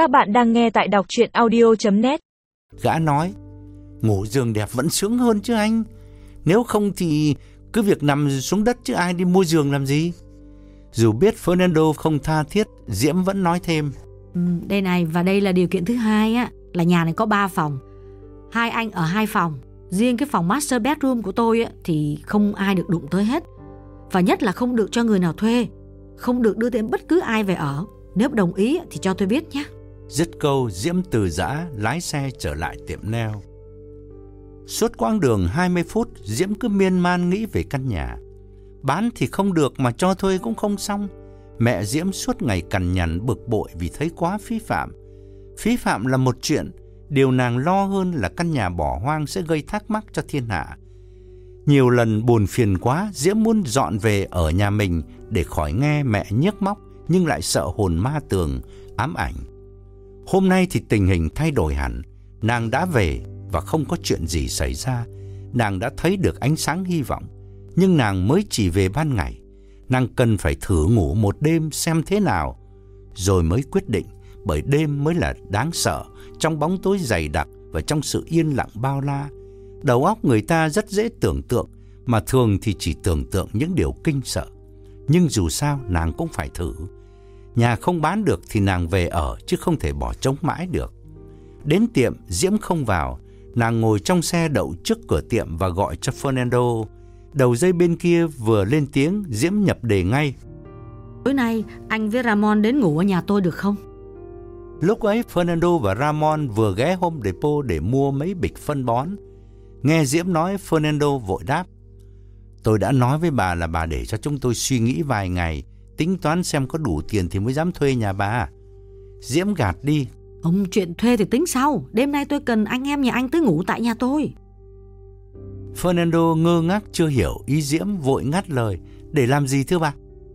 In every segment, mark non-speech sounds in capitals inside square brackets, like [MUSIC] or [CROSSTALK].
Các bạn đang nghe tại đọc chuyện audio.net Gã nói, ngủ giường đẹp vẫn sướng hơn chứ anh. Nếu không thì cứ việc nằm xuống đất chứ ai đi mua giường làm gì. Dù biết Fernando không tha thiết, Diễm vẫn nói thêm. Ừ, đây này và đây là điều kiện thứ hai á là nhà này có 3 phòng. Hai anh ở hai phòng. Riêng cái phòng master bedroom của tôi á thì không ai được đụng tới hết. Và nhất là không được cho người nào thuê, không được đưa thêm bất cứ ai về ở. Nếu đồng ý thì cho tôi biết nhé. Dứt câu, Diễm từ giã lái xe trở lại tiệm neo. Suốt quãng đường 20 phút, Diễm cứ miên man nghĩ về căn nhà. Bán thì không được mà cho thuê cũng không xong. Mẹ Diễm suốt ngày cằn nhằn bực bội vì thấy quá phí phạm. Phí phạm là một chuyện, điều nàng lo hơn là căn nhà bỏ hoang sẽ gây thắc mắc cho thiên hạ. Nhiều lần buồn phiền quá, Diễm muốn dọn về ở nhà mình để khỏi nghe mẹ nhức móc nhưng lại sợ hồn ma tường, ám ảnh. Hôm nay thì tình hình thay đổi hẳn, nàng đã về và không có chuyện gì xảy ra. Nàng đã thấy được ánh sáng hy vọng, nhưng nàng mới chỉ về ban ngày. Nàng cần phải thử ngủ một đêm xem thế nào, rồi mới quyết định, bởi đêm mới là đáng sợ, trong bóng tối dày đặc và trong sự yên lặng bao la. Đầu óc người ta rất dễ tưởng tượng, mà thường thì chỉ tưởng tượng những điều kinh sợ. Nhưng dù sao nàng cũng phải thử. Nhà không bán được thì nàng về ở chứ không thể bỏ trống mãi được. Đến tiệm, Diễm không vào, nàng ngồi trong xe đậu trước cửa tiệm và gọi cho Fernando. Đầu dây bên kia vừa lên tiếng, Diễm nhập đề ngay. Tối nay anh với Ramon đến ngủ ở nhà tôi được không? Lúc ấy Fernando và Ramon vừa ghé Home Depot để mua mấy bịch phân bón. Nghe Diễm nói, Fernando vội đáp. Tôi đã nói với bà là bà để cho chúng tôi suy nghĩ vài ngày, tính toán xem có đủ tiền thì mới dám thuê nhà bà. Diễm gạt đi. Ông chuyện thuê thì tính sau, đêm nay tôi cần anh em nhà anh tới ngủ tại nhà tôi. Fernando ngơ ngác chưa hiểu ý Diễm vội ngắt lời. Để làm gì thưa bà?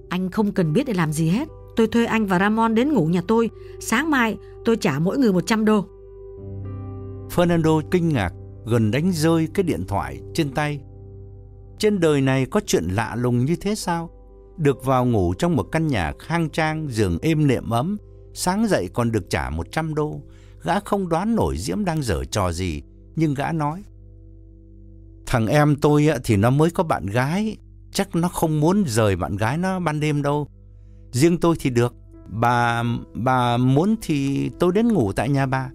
Anh không cần biết để làm gì hết. Tôi thuê anh và Ramon đến ngủ nhà tôi. Sáng mai tôi trả mỗi người 100 đô. Fernando kinh ngạc, gần đánh rơi cái điện thoại trên tay. Trên đời này có chuyện lạ lùng như thế sao? Được vào ngủ trong một căn nhà khang trang, giường êm nệm ấm, sáng dậy còn được trả 100 đô. Gã không đoán nổi Diễm đang dở trò gì, nhưng gã nói. Thằng em tôi thì nó mới có bạn gái, chắc nó không muốn rời bạn gái nó ban đêm đâu. Riêng tôi thì được, bà bà muốn thì tôi đến ngủ tại nhà bà.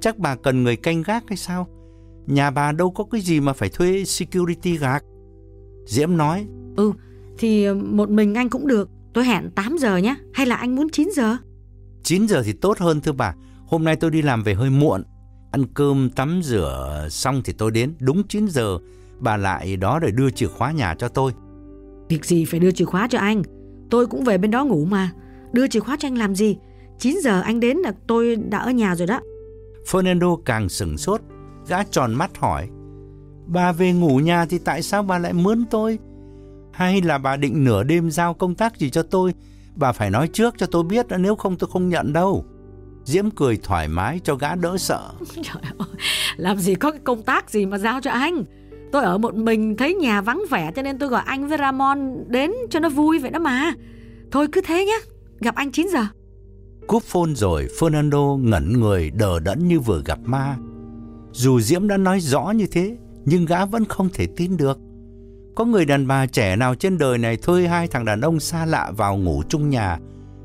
Chắc bà cần người canh gác hay sao? Nhà bà đâu có cái gì mà phải thuê security gác. Diễm nói. Ừ, thì một mình anh cũng được. Tôi hẹn 8 giờ nhé, hay là anh muốn 9 giờ? 9 giờ thì tốt hơn thưa bà. Hôm nay tôi đi làm về hơi muộn. Ăn cơm, tắm rửa xong thì tôi đến. Đúng 9 giờ, bà lại đó để đưa chìa khóa nhà cho tôi. Việc gì phải đưa chìa khóa cho anh? Tôi cũng về bên đó ngủ mà. Đưa chìa khóa cho anh làm gì? 9 giờ anh đến là tôi đã ở nhà rồi đó. Fernando càng sừng sốt, gã tròn mắt hỏi. Bà về ngủ nhà thì tại sao bà lại mướn tôi? Hay là bà định nửa đêm giao công tác gì cho tôi? Bà phải nói trước cho tôi biết nếu không tôi không nhận đâu. Diễm cười thoải mái cho gã đỡ sợ. [LAUGHS] Trời ơi, làm gì có cái công tác gì mà giao cho anh? Tôi ở một mình thấy nhà vắng vẻ cho nên tôi gọi anh với Ramon đến cho nó vui vậy đó mà. Thôi cứ thế nhé, gặp anh 9 giờ. Cúp phone rồi, Fernando ngẩn người đờ đẫn như vừa gặp ma. Dù Diễm đã nói rõ như thế, nhưng gã vẫn không thể tin được. Có người đàn bà trẻ nào trên đời này thuê hai thằng đàn ông xa lạ vào ngủ chung nhà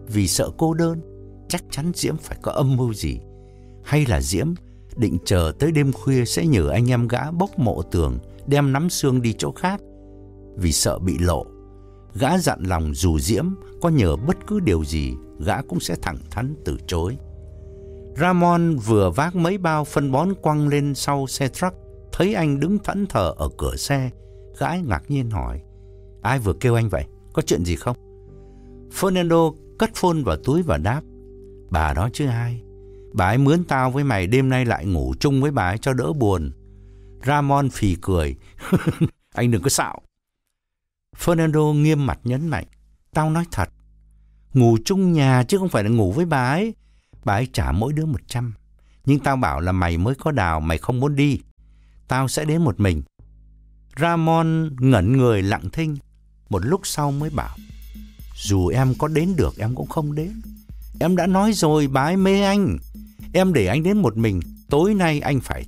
vì sợ cô đơn. Chắc chắn Diễm phải có âm mưu gì. Hay là Diễm định chờ tới đêm khuya sẽ nhờ anh em gã bốc mộ tường đem nắm xương đi chỗ khác vì sợ bị lộ. Gã dặn lòng dù Diễm có nhờ bất cứ điều gì, gã cũng sẽ thẳng thắn từ chối. Ramon vừa vác mấy bao phân bón quăng lên sau xe truck, thấy anh đứng thẫn thờ ở cửa xe, gái ngạc nhiên hỏi: "Ai vừa kêu anh vậy? Có chuyện gì không?" Fernando cất phone vào túi và đáp: "Bà đó chứ ai. Bà ấy mướn tao với mày đêm nay lại ngủ chung với bà ấy cho đỡ buồn." Ramon phì cười. [LAUGHS] anh đừng có xạo. Fernando nghiêm mặt nhấn mạnh. Tao nói thật. Ngủ chung nhà chứ không phải là ngủ với bà ấy. Bà ấy trả mỗi đứa một trăm. Nhưng tao bảo là mày mới có đào, mày không muốn đi. Tao sẽ đến một mình. Ramon ngẩn người lặng thinh. Một lúc sau mới bảo. Dù em có đến được em cũng không đến. Em đã nói rồi bà ấy mê anh. Em để anh đến một mình, tối nay anh phải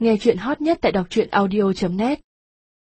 Nghe chuyện hot nhất tại đọc truyện audio.net